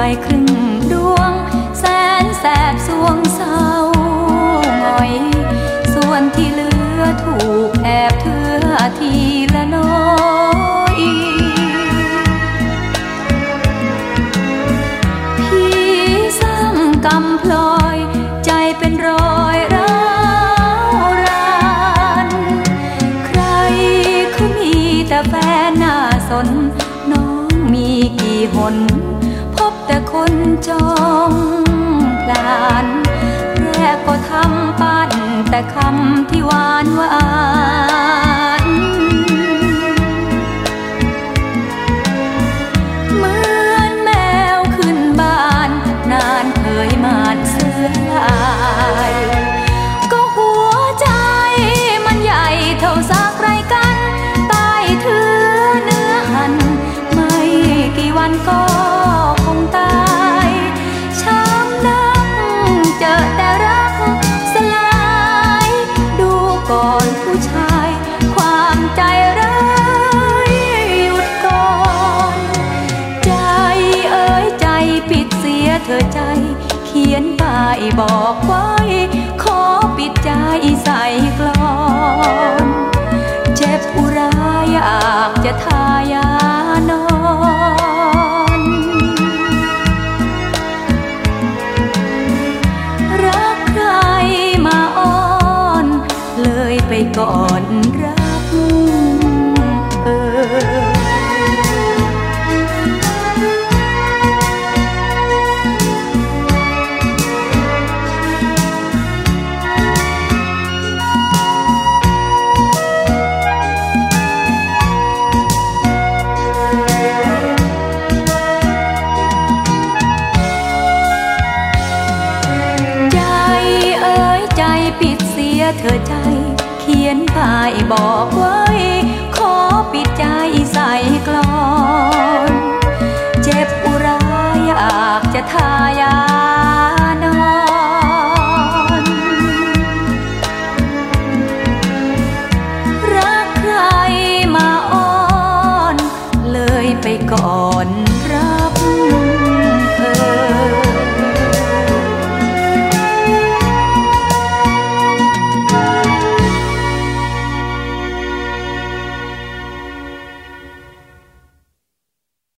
ใบครึ่งดวง แสนแสบสวงเศร้าหงอย ส่วนที่เหลือถูกแอบเทือทีละน้อยพี่ซ้ำกำพลอย ใจเป็นรอยร้าวรานใครขามีแต่แฟนน้าสน น้องมีกี่หน บแต่คนจองพลานแรกก็ทำปั้นแต่คำที่หวานหวานเหมือนแมวขึ้นบ้านนานเคยมานเสื้อลายก็หัวใจมันใหญ่เท่าสักไรกันใต้เถือเนื้อหันไม่กี่วันก็ ปิดเสียเธอใจ เขียนป้ายบอกไว้ ขอปิดใจใส่กลอนเจ็บอุราอยากจะทายานอนรักใครมาอ้อน เลยไปก่อนรั ปิดเสียเธอใจ เขียนป้ายบอกไว้ ขอปิดใจใส่กลอน เจ็บอุราอยากจะทายานอนรักใครมาอ้อน เลยไปก่อน